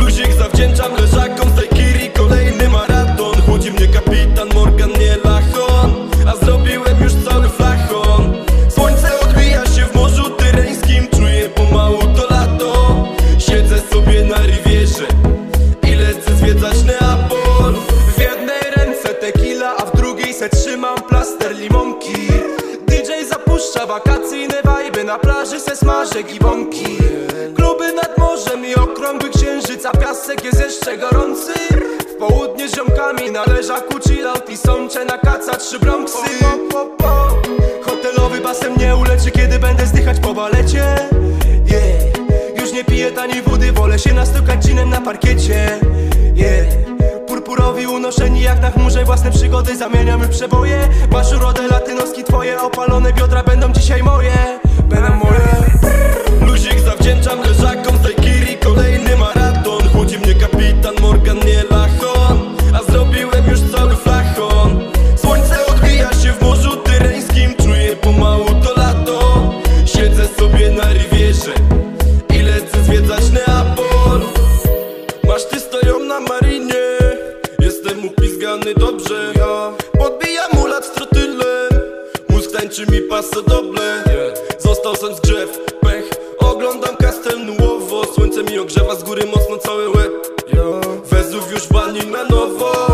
Luzik zawdzięczam leżakom z kiri Kolejny maraton. Chłodzi mnie kapitan Morgan, nie lachon. A zrobiłem już cały flachon. Słońce odbija się w morzu tyreńskim. Czuję pomału to lato. Siedzę sobie na rivierze I lecę zwiedzać Neapol. W jednej ręce tequila A w drugiej se trzymam plaster limonki. DJ zapuszcza wakacyjne wajby Na plaży se smażę giwonki. Kluby nad morzem i okrągły księżyc A piasek jest jeszcze gorący. W południe z ziomkami na leżaku chillout I sączę na kaca trzy Bronxy Hotelowy basen mnie uleczy Kiedy będę zdychać po balecie. Yeah. Już nie piję taniej wody Wolę się nastukać ginem na parkiecie. Yeah. Purpurowi unoszeni jak na chmurze Własne przygody zamieniamy przeboje. Masz urodę latynoski Twoje opalone biodra będą dzisiaj moje. Będą Tańczy mi paso doble. Został sen z drzew, pech. Oglądam Castel Nuovo Słońce mi ogrzewa z góry mocno cały łeb. Wezów już bani na nowo